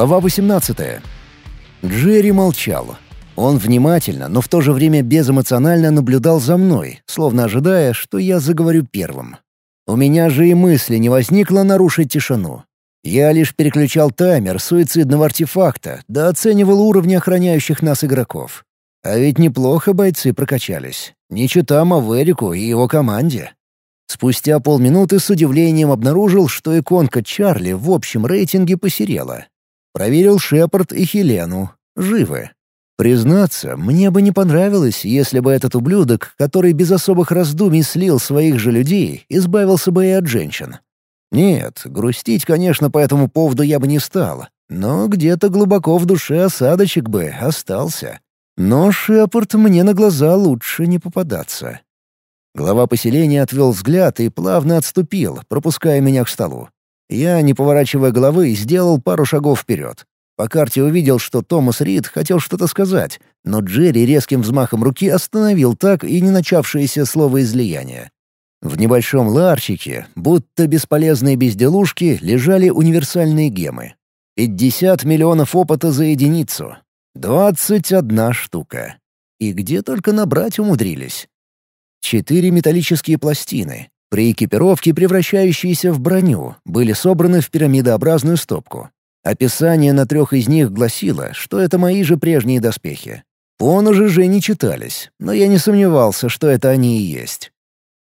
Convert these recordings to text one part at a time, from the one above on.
Глава 18. Джерри молчал. Он внимательно, но в то же время безэмоционально наблюдал за мной, словно ожидая, что я заговорю первым. У меня же и мысли не возникло нарушить тишину. Я лишь переключал таймер суицидного артефакта, да оценивал уровни охраняющих нас игроков. А ведь неплохо бойцы прокачались. Не чита Маверику и его команде. Спустя полминуты с удивлением обнаружил, что иконка Чарли в общем рейтинге посерела. Проверил Шепард и Хелену. Живы. Признаться, мне бы не понравилось, если бы этот ублюдок, который без особых раздумий слил своих же людей, избавился бы и от женщин. Нет, грустить, конечно, по этому поводу я бы не стал, но где-то глубоко в душе осадочек бы остался. Но Шепард мне на глаза лучше не попадаться. Глава поселения отвел взгляд и плавно отступил, пропуская меня к столу. Я, не поворачивая головы, сделал пару шагов вперед. По карте увидел, что Томас Рид хотел что-то сказать, но Джерри резким взмахом руки остановил так и не начавшееся слово излияния. В небольшом ларчике, будто бесполезные безделушки, лежали универсальные гемы. 50 миллионов опыта за единицу. 21 штука. И где только набрать умудрились. Четыре металлические пластины, при экипировке превращающиеся в броню, были собраны в пирамидообразную стопку. Описание на трех из них гласило, что это мои же прежние доспехи. Поножи же не читались, но я не сомневался, что это они и есть.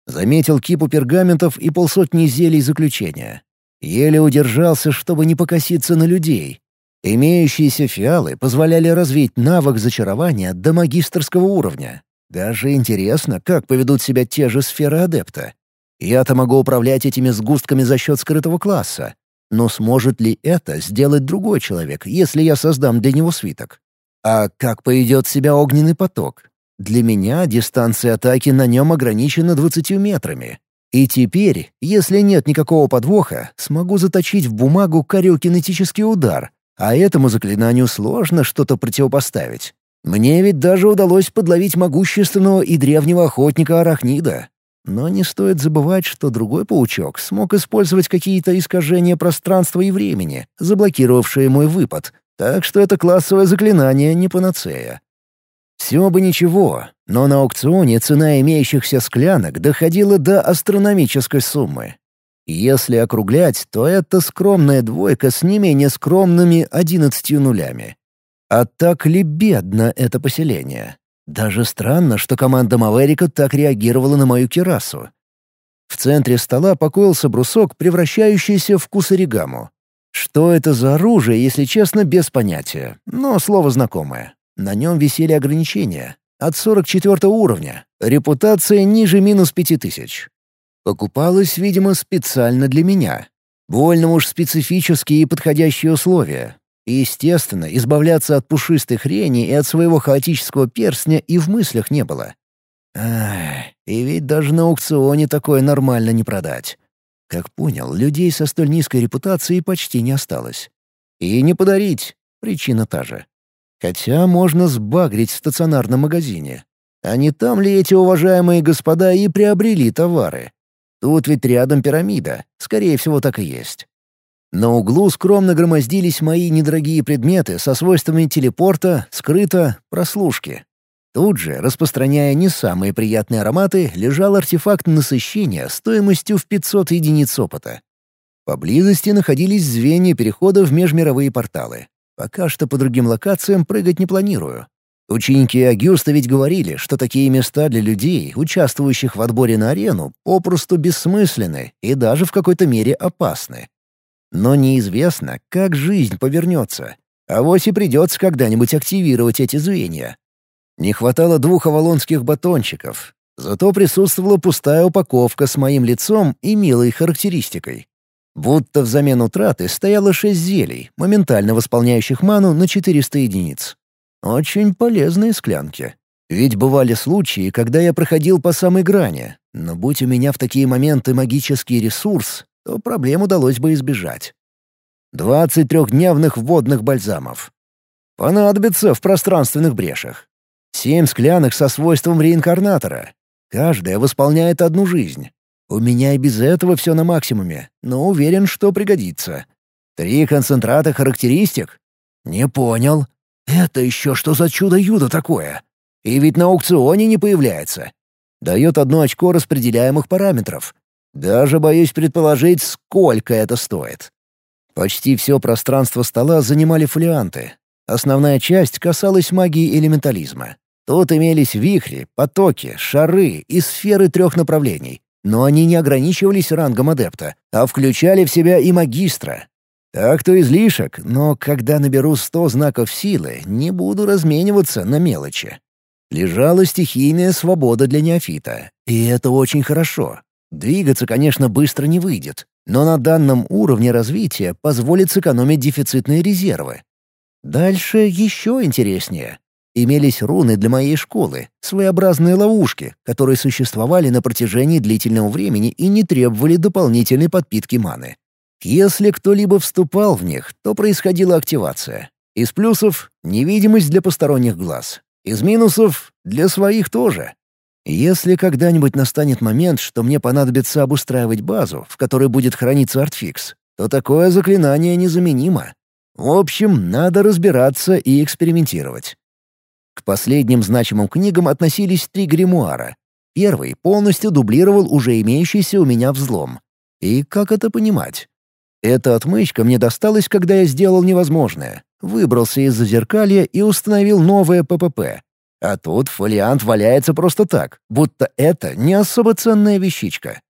Заметил кипу пергаментов и полсотни зелий заключения. Еле удержался, чтобы не покоситься на людей. Имеющиеся фиалы позволяли развить навык зачарования до магистрского уровня. Даже интересно, как поведут себя те же сферы адепта. Я-то могу управлять этими сгустками за счет скрытого класса. Но сможет ли это сделать другой человек, если я создам для него свиток? А как поведет себя огненный поток? Для меня дистанция атаки на нем ограничена 20 метрами. И теперь, если нет никакого подвоха, смогу заточить в бумагу кариокинетический удар, а этому заклинанию сложно что-то противопоставить. Мне ведь даже удалось подловить могущественного и древнего охотника Арахнида. Но не стоит забывать, что другой паучок смог использовать какие-то искажения пространства и времени, заблокировавшие мой выпад, так что это классовое заклинание не панацея. Все бы ничего, но на аукционе цена имеющихся склянок доходила до астрономической суммы. Если округлять, то это скромная двойка с не менее скромными одиннадцатью нулями. А так ли бедно это поселение? Даже странно, что команда Маверика так реагировала на мою кирасу. В центре стола покоился брусок, превращающийся в кусаригаму. Что это за оружие, если честно, без понятия, но слово знакомое. На нем висели ограничения. От 44 уровня. Репутация ниже минус 5000. Покупалось, видимо, специально для меня. Больно уж специфические и подходящие условия. И, естественно, избавляться от пушистой хрени и от своего хаотического перстня и в мыслях не было. Ах, и ведь даже на аукционе такое нормально не продать. Как понял, людей со столь низкой репутацией почти не осталось. И не подарить. Причина та же. Хотя можно сбагрить в стационарном магазине. А не там ли эти уважаемые господа и приобрели товары? Тут ведь рядом пирамида. Скорее всего, так и есть. На углу скромно громоздились мои недорогие предметы со свойствами телепорта, скрыто, прослушки. Тут же, распространяя не самые приятные ароматы, лежал артефакт насыщения стоимостью в 500 единиц опыта. Поблизости находились звенья перехода в межмировые порталы. Пока что по другим локациям прыгать не планирую. Ученики Агюста ведь говорили, что такие места для людей, участвующих в отборе на арену, попросту бессмысленны и даже в какой-то мере опасны. Но неизвестно, как жизнь повернется. А вот и придется когда-нибудь активировать эти звенья. Не хватало двух авалонских батончиков. Зато присутствовала пустая упаковка с моим лицом и милой характеристикой. Будто взамен утраты стояло шесть зелий, моментально восполняющих ману на 400 единиц. Очень полезные склянки. Ведь бывали случаи, когда я проходил по самой грани, но будь у меня в такие моменты магический ресурс, то проблем удалось бы избежать. Двадцать трехдневных водных бальзамов. Понадобится в пространственных брешах. Семь склянок со свойством реинкарнатора. Каждая восполняет одну жизнь. У меня и без этого все на максимуме, но уверен, что пригодится. Три концентрата характеристик? Не понял. Это еще что за чудо-юдо такое? И ведь на аукционе не появляется. Дает одно очко распределяемых параметров. Даже боюсь предположить, сколько это стоит. Почти все пространство стола занимали фолианты. Основная часть касалась магии элементализма. Тут имелись вихри, потоки, шары и сферы трех направлений. Но они не ограничивались рангом адепта, а включали в себя и магистра. Так-то излишек, но когда наберу сто знаков силы, не буду размениваться на мелочи. Лежала стихийная свобода для неофита, и это очень хорошо. Двигаться, конечно, быстро не выйдет, но на данном уровне развития позволит сэкономить дефицитные резервы. Дальше еще интереснее. Имелись руны для моей школы, своеобразные ловушки, которые существовали на протяжении длительного времени и не требовали дополнительной подпитки маны. Если кто-либо вступал в них, то происходила активация. Из плюсов — невидимость для посторонних глаз. Из минусов — для своих тоже. Если когда-нибудь настанет момент, что мне понадобится обустраивать базу, в которой будет храниться артфикс, то такое заклинание незаменимо. В общем, надо разбираться и экспериментировать. К последним значимым книгам относились три гримуара. Первый полностью дублировал уже имеющийся у меня взлом. И как это понимать? Эта отмычка мне досталась, когда я сделал невозможное. Выбрался из зазеркалья и установил новое ППП. А тут фолиант валяется просто так, будто это не особо ценная вещичка.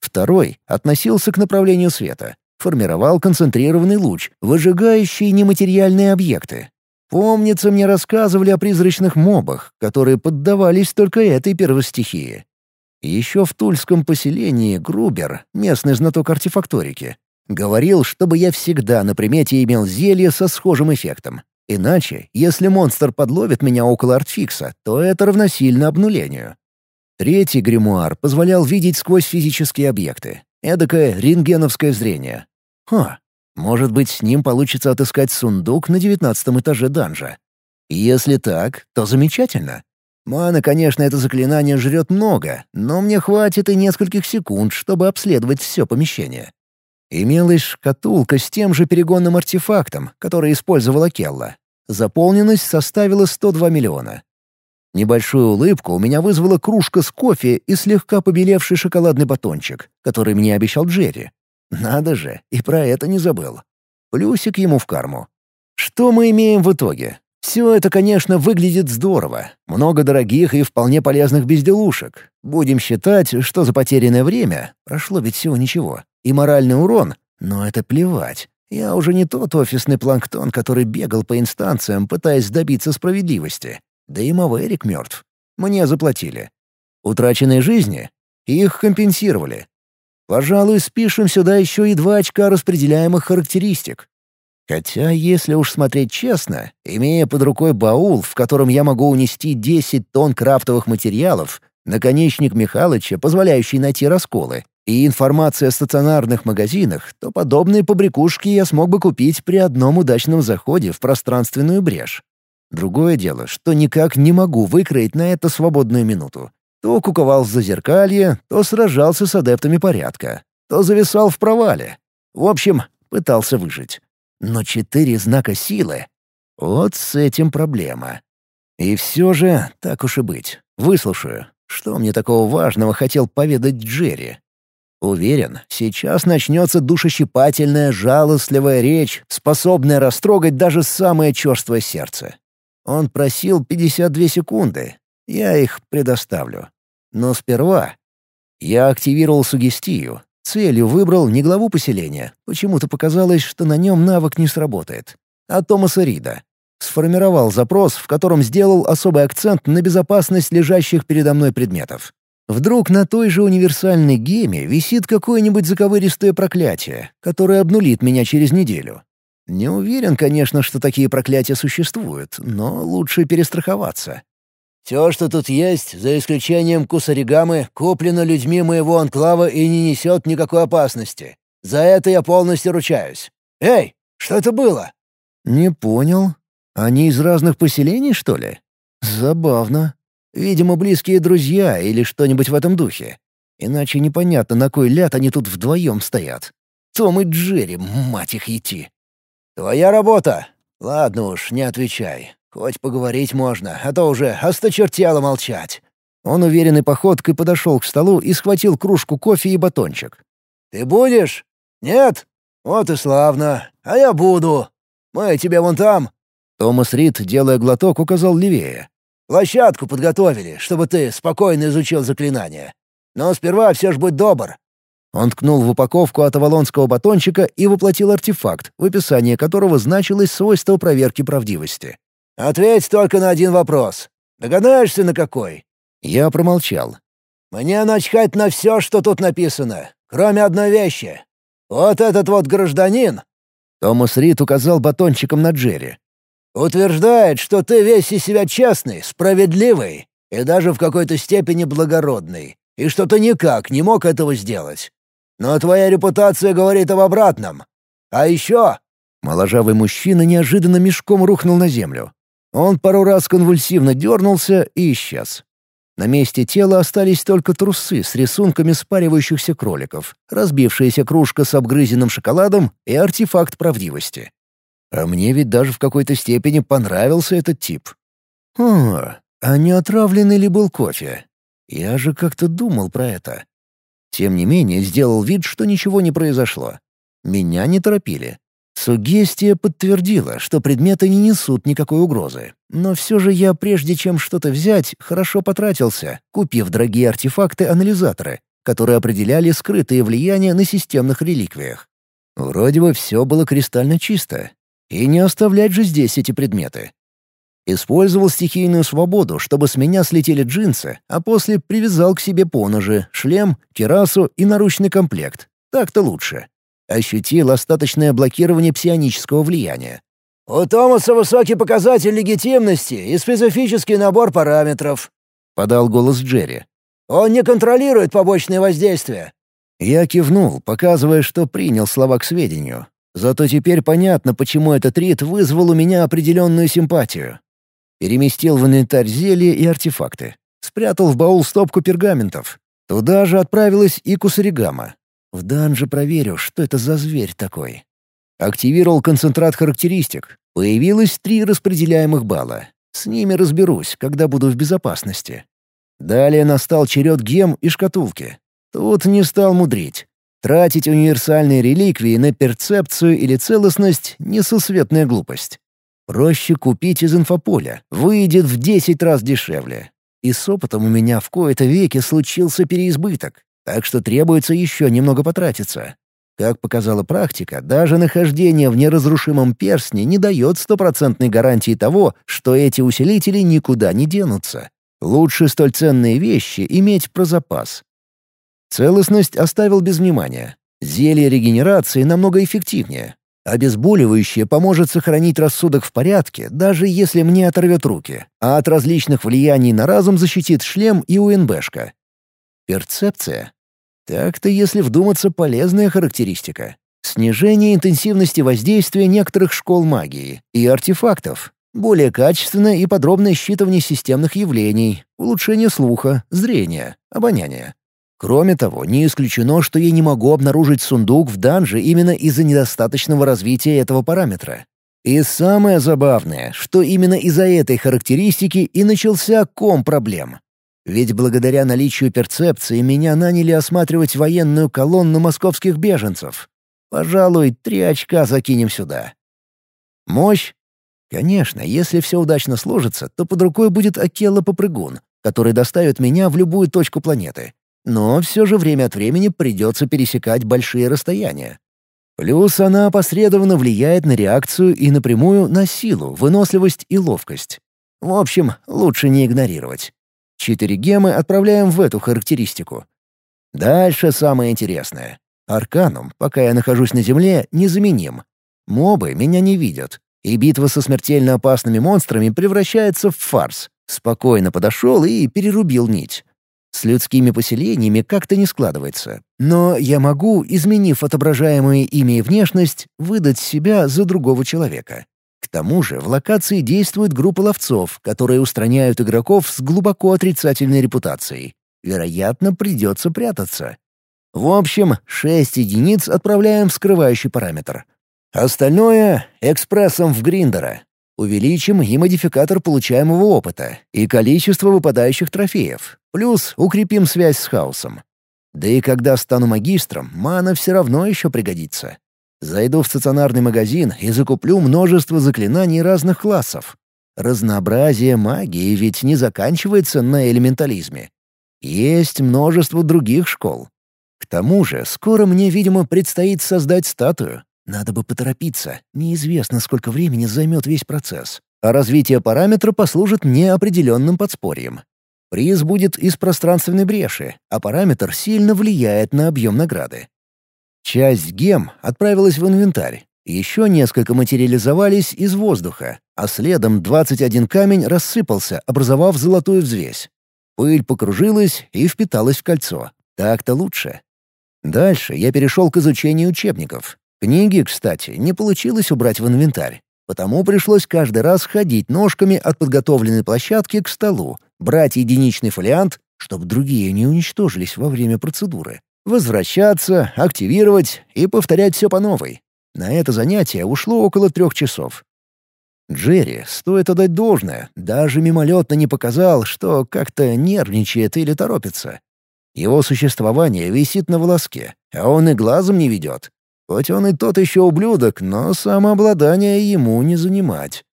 Второй относился к направлению света. Формировал концентрированный луч, выжигающий нематериальные объекты. Помнится, мне рассказывали о призрачных мобах, которые поддавались только этой первостихии. Еще в тульском поселении Грубер, местный знаток артефакторики, говорил, чтобы я всегда на примете имел зелье со схожим эффектом. Иначе, если монстр подловит меня около артфикса, то это равносильно обнулению. Третий гримуар позволял видеть сквозь физические объекты. Эдакое рентгеновское зрение. Ха, может быть, с ним получится отыскать сундук на девятнадцатом этаже данжа. Если так, то замечательно. Мана, конечно, это заклинание жрет много, но мне хватит и нескольких секунд, чтобы обследовать все помещение. Имелась шкатулка с тем же перегонным артефактом, который использовала Келла. Заполненность составила 102 миллиона. Небольшую улыбку у меня вызвала кружка с кофе и слегка побелевший шоколадный батончик, который мне обещал Джерри. Надо же, и про это не забыл. Плюсик ему в карму. Что мы имеем в итоге? Все это, конечно, выглядит здорово. Много дорогих и вполне полезных безделушек. Будем считать, что за потерянное время прошло ведь всего ничего и моральный урон, но это плевать. Я уже не тот офисный планктон, который бегал по инстанциям, пытаясь добиться справедливости. Да и Маверик мертв. Мне заплатили. Утраченные жизни? Их компенсировали. Пожалуй, спишем сюда еще и два очка распределяемых характеристик. Хотя, если уж смотреть честно, имея под рукой баул, в котором я могу унести 10 тонн крафтовых материалов, наконечник Михалыча, позволяющий найти расколы, и информация о стационарных магазинах, то подобные побрякушки я смог бы купить при одном удачном заходе в пространственную брешь. Другое дело, что никак не могу выкроить на это свободную минуту. То куковал в зазеркалье, то сражался с адептами порядка, то зависал в провале. В общем, пытался выжить. Но четыре знака силы — вот с этим проблема. И все же, так уж и быть, выслушаю. Что мне такого важного хотел поведать Джерри? Уверен, сейчас начнется душещипательная, жалостливая речь, способная растрогать даже самое черствое сердце. Он просил 52 секунды. Я их предоставлю. Но сперва я активировал сугестию. Целью выбрал не главу поселения. Почему-то показалось, что на нем навык не сработает. А Томаса Рида. Сформировал запрос, в котором сделал особый акцент на безопасность лежащих передо мной предметов. Вдруг на той же универсальной геме висит какое-нибудь заковыристое проклятие, которое обнулит меня через неделю. Не уверен, конечно, что такие проклятия существуют, но лучше перестраховаться. Все, что тут есть, за исключением кусаригамы, куплено людьми моего анклава и не несет никакой опасности. За это я полностью ручаюсь. Эй, что это было?» «Не понял. Они из разных поселений, что ли? Забавно. Видимо, близкие друзья или что-нибудь в этом духе. Иначе непонятно, на кой ляд они тут вдвоем стоят. Том и Джерри, мать их идти. «Твоя работа!» «Ладно уж, не отвечай. Хоть поговорить можно, а то уже осточертело молчать». Он уверенной походкой подошел к столу и схватил кружку кофе и батончик. «Ты будешь? Нет? Вот и славно. А я буду. Мы тебе вон там...» Томас Рид, делая глоток, указал левее. «Площадку подготовили, чтобы ты спокойно изучил заклинание. Но сперва все ж будь добр. Он ткнул в упаковку от авалонского батончика и воплотил артефакт, в описании которого значилось свойство проверки правдивости. «Ответь только на один вопрос. Догадаешься, на какой?» Я промолчал. «Мне начхать на все, что тут написано, кроме одной вещи. Вот этот вот гражданин...» Томас Рид указал батончиком на Джерри. «Утверждает, что ты весь из себя честный, справедливый и даже в какой-то степени благородный, и что ты никак не мог этого сделать. Но твоя репутация говорит об обратном. А еще...» Моложавый мужчина неожиданно мешком рухнул на землю. Он пару раз конвульсивно дернулся и исчез. На месте тела остались только трусы с рисунками спаривающихся кроликов, разбившаяся кружка с обгрызенным шоколадом и артефакт правдивости. А мне ведь даже в какой-то степени понравился этот тип. О, а не отравленный ли был кофе? Я же как-то думал про это. Тем не менее, сделал вид, что ничего не произошло. Меня не торопили. Сугестия подтвердила, что предметы не несут никакой угрозы. Но все же я, прежде чем что-то взять, хорошо потратился, купив дорогие артефакты-анализаторы, которые определяли скрытые влияния на системных реликвиях. Вроде бы все было кристально чисто. И не оставлять же здесь эти предметы. Использовал стихийную свободу, чтобы с меня слетели джинсы, а после привязал к себе поножи, шлем, террасу и наручный комплект. Так-то лучше. Ощутил остаточное блокирование псионического влияния. «У Томаса высокий показатель легитимности и специфический набор параметров», — подал голос Джерри. «Он не контролирует побочные воздействия». Я кивнул, показывая, что принял слова к сведению. Зато теперь понятно, почему этот рит вызвал у меня определенную симпатию. Переместил в инвентарь зелья и артефакты. Спрятал в баул стопку пергаментов. Туда же отправилась и Кусаригама. В данже проверю, что это за зверь такой. Активировал концентрат характеристик. Появилось три распределяемых балла. С ними разберусь, когда буду в безопасности. Далее настал черед гем и шкатулки. Тут не стал мудрить. Тратить универсальные реликвии на перцепцию или целостность — несусветная глупость. Проще купить из инфополя, выйдет в 10 раз дешевле. И с опытом у меня в кои-то веке случился переизбыток, так что требуется еще немного потратиться. Как показала практика, даже нахождение в неразрушимом перстне не дает стопроцентной гарантии того, что эти усилители никуда не денутся. Лучше столь ценные вещи иметь про запас. Целостность оставил без внимания. Зелье регенерации намного эффективнее, Обезболивающее поможет сохранить рассудок в порядке, даже если мне оторвет руки, а от различных влияний на разум защитит шлем и УНБшка. Перцепция. Так-то, если вдуматься, полезная характеристика. Снижение интенсивности воздействия некоторых школ магии и артефактов. Более качественное и подробное считывание системных явлений, улучшение слуха, зрения, обоняния. Кроме того, не исключено, что я не могу обнаружить сундук в данже именно из-за недостаточного развития этого параметра. И самое забавное, что именно из-за этой характеристики и начался ком проблем. Ведь благодаря наличию перцепции меня наняли осматривать военную колонну московских беженцев. Пожалуй, три очка закинем сюда. Мощь? Конечно, если все удачно сложится, то под рукой будет Акелла-попрыгун, который доставит меня в любую точку планеты. Но все же время от времени придется пересекать большие расстояния. Плюс она опосредованно влияет на реакцию и напрямую на силу, выносливость и ловкость. В общем, лучше не игнорировать. Четыре гемы отправляем в эту характеристику. Дальше самое интересное. Арканум, пока я нахожусь на Земле, незаменим. Мобы меня не видят, и битва со смертельно опасными монстрами превращается в фарс. Спокойно подошел и перерубил нить. С людскими поселениями как-то не складывается. Но я могу, изменив отображаемую ими внешность, выдать себя за другого человека. К тому же в локации действует группа ловцов, которые устраняют игроков с глубоко отрицательной репутацией. Вероятно, придется прятаться. В общем, 6 единиц отправляем в скрывающий параметр. Остальное — экспрессом в гриндера. Увеличим и модификатор получаемого опыта, и количество выпадающих трофеев. Плюс укрепим связь с хаосом. Да и когда стану магистром, мана все равно еще пригодится. Зайду в стационарный магазин и закуплю множество заклинаний разных классов. Разнообразие магии ведь не заканчивается на элементализме. Есть множество других школ. К тому же, скоро мне, видимо, предстоит создать статую. Надо бы поторопиться. Неизвестно, сколько времени займет весь процесс. А развитие параметра послужит мне определенным подспорьем. Приз будет из пространственной бреши, а параметр сильно влияет на объем награды. Часть гем отправилась в инвентарь. Еще несколько материализовались из воздуха, а следом 21 камень рассыпался, образовав золотую взвесь. Пыль покружилась и впиталась в кольцо. Так-то лучше. Дальше я перешел к изучению учебников. Книги, кстати, не получилось убрать в инвентарь. Потому пришлось каждый раз ходить ножками от подготовленной площадки к столу, брать единичный фолиант, чтобы другие не уничтожились во время процедуры, возвращаться, активировать и повторять все по новой. На это занятие ушло около трех часов. Джерри, стоит отдать должное, даже мимолетно не показал, что как-то нервничает или торопится. Его существование висит на волоске, а он и глазом не ведет. Хоть он и тот еще ублюдок, но самообладание ему не занимать.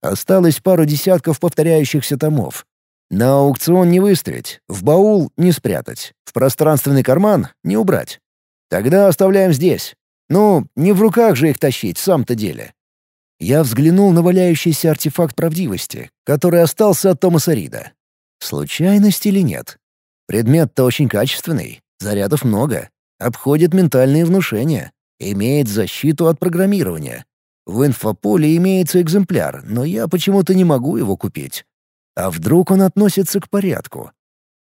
Осталось пару десятков повторяющихся томов. На аукцион не выставить, в баул не спрятать, в пространственный карман не убрать. Тогда оставляем здесь. Ну, не в руках же их тащить, в самом-то деле. Я взглянул на валяющийся артефакт правдивости, который остался от Томаса Рида. Случайность или нет? Предмет-то очень качественный, зарядов много, обходит ментальные внушения. Имеет защиту от программирования. В инфополе имеется экземпляр, но я почему-то не могу его купить. А вдруг он относится к порядку?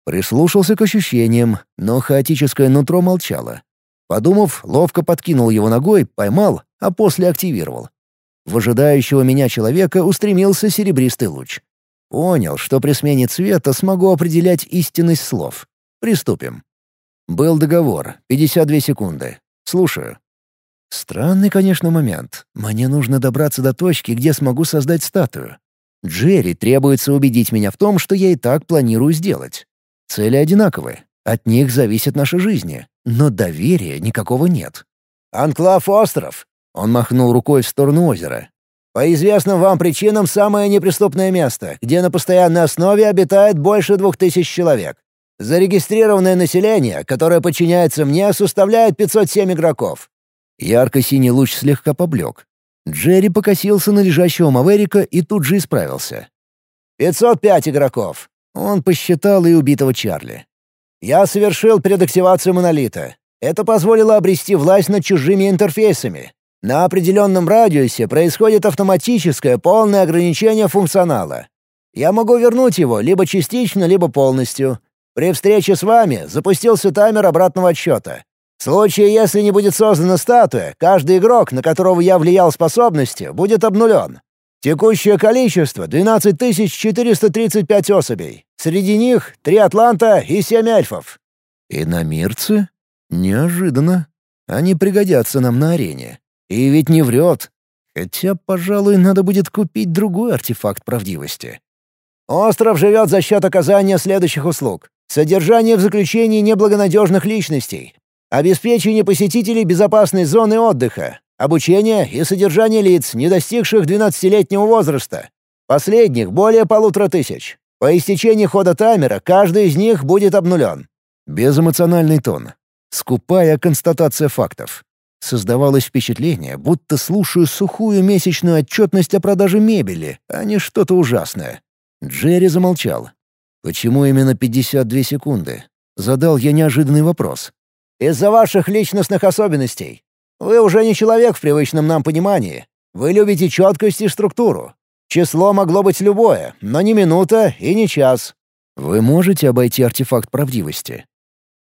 Прислушался к ощущениям, но хаотическое нутро молчало. Подумав, ловко подкинул его ногой, поймал, а после активировал. В ожидающего меня человека устремился серебристый луч. Понял, что при смене цвета смогу определять истинность слов. Приступим. Был договор, 52 секунды. Слушаю. Странный, конечно, момент. Мне нужно добраться до точки, где смогу создать статую. Джерри требуется убедить меня в том, что я и так планирую сделать. Цели одинаковые. От них зависят наши жизни. Но доверия никакого нет. «Анклав остров!» Он махнул рукой в сторону озера. «По известным вам причинам самое неприступное место, где на постоянной основе обитает больше двух тысяч человек. Зарегистрированное население, которое подчиняется мне, составляет 507 игроков. Ярко-синий луч слегка поблек. Джерри покосился на лежащего Маверика и тут же исправился. «Пятьсот пять игроков!» Он посчитал и убитого Чарли. «Я совершил предактивацию монолита. Это позволило обрести власть над чужими интерфейсами. На определенном радиусе происходит автоматическое полное ограничение функционала. Я могу вернуть его либо частично, либо полностью. При встрече с вами запустился таймер обратного отсчета. В случае, если не будет создана статуя, каждый игрок, на которого я влиял способностью, будет обнулен. Текущее количество — 12 435 особей. Среди них — три атланта и семь эльфов. Иномирцы? Неожиданно. Они пригодятся нам на арене. И ведь не врет. Хотя, пожалуй, надо будет купить другой артефакт правдивости. Остров живет за счет оказания следующих услуг. Содержание в заключении неблагонадежных личностей, Обеспечение посетителей безопасной зоны отдыха. Обучение и содержание лиц, не достигших 12-летнего возраста. Последних более полутора тысяч. По истечении хода таймера каждый из них будет обнулен. Безэмоциональный тон. Скупая констатация фактов. Создавалось впечатление, будто слушаю сухую месячную отчетность о продаже мебели, а не что-то ужасное. Джерри замолчал. «Почему именно 52 секунды?» Задал я неожиданный вопрос. Из-за ваших личностных особенностей. Вы уже не человек в привычном нам понимании. Вы любите четкость и структуру. Число могло быть любое, но не минута и не час. Вы можете обойти артефакт правдивости?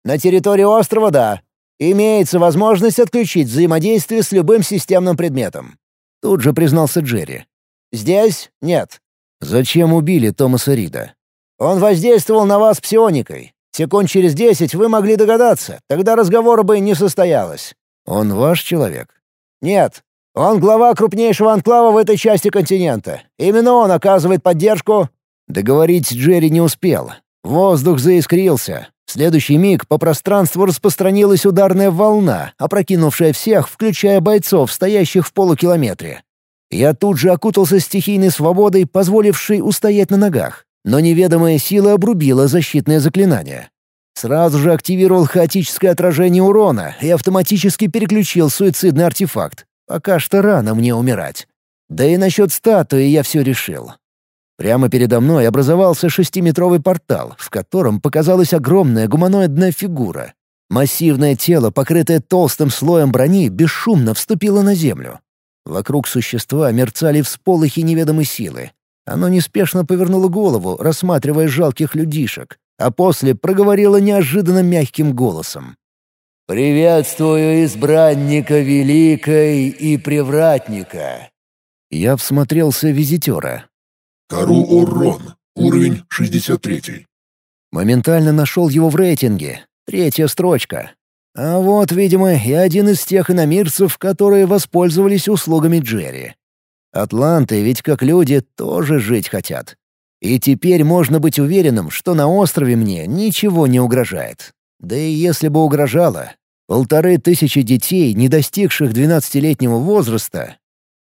На территории острова — да. Имеется возможность отключить взаимодействие с любым системным предметом. Тут же признался Джерри. Здесь — нет. Зачем убили Томаса Рида? Он воздействовал на вас псионикой. Секунд через десять вы могли догадаться, тогда разговора бы не состоялось. Он ваш человек? Нет. Он глава крупнейшего анклава в этой части континента. Именно он оказывает поддержку...» Договорить Джерри не успел. Воздух заискрился. В следующий миг по пространству распространилась ударная волна, опрокинувшая всех, включая бойцов, стоящих в полукилометре. Я тут же окутался стихийной свободой, позволившей устоять на ногах, но неведомая сила обрубила защитное заклинание. Сразу же активировал хаотическое отражение урона и автоматически переключил суицидный артефакт. Пока что рано мне умирать. Да и насчет статуи я все решил. Прямо передо мной образовался шестиметровый портал, в котором показалась огромная гуманоидная фигура. Массивное тело, покрытое толстым слоем брони, бесшумно вступило на землю. Вокруг существа мерцали всполохи неведомой силы. Оно неспешно повернуло голову, рассматривая жалких людишек, а после проговорило неожиданно мягким голосом. «Приветствую избранника Великой и Привратника!» Я всмотрелся в визитера. Кару Оррон, уровень 63. Моментально нашел его в рейтинге. Третья строчка. А вот, видимо, и один из тех иномирцев, которые воспользовались услугами Джерри. Атланты ведь как люди тоже жить хотят. И теперь можно быть уверенным, что на острове мне ничего не угрожает. Да и если бы угрожало, полторы тысячи детей, не достигших двенадцатилетнего возраста,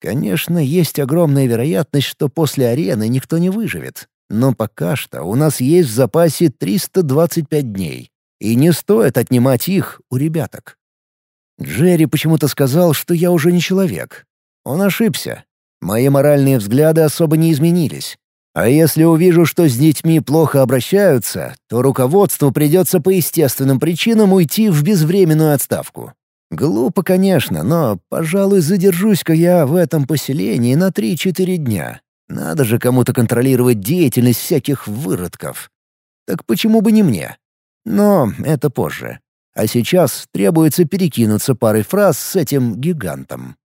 Конечно, есть огромная вероятность, что после арены никто не выживет. Но пока что у нас есть в запасе 325 дней. И не стоит отнимать их у ребяток. Джерри почему-то сказал, что я уже не человек. Он ошибся. Мои моральные взгляды особо не изменились. А если увижу, что с детьми плохо обращаются, то руководству придется по естественным причинам уйти в безвременную отставку. Глупо, конечно, но, пожалуй, задержусь-ка я в этом поселении на три-четыре дня. Надо же кому-то контролировать деятельность всяких выродков. Так почему бы не мне? Но это позже. А сейчас требуется перекинуться парой фраз с этим гигантом.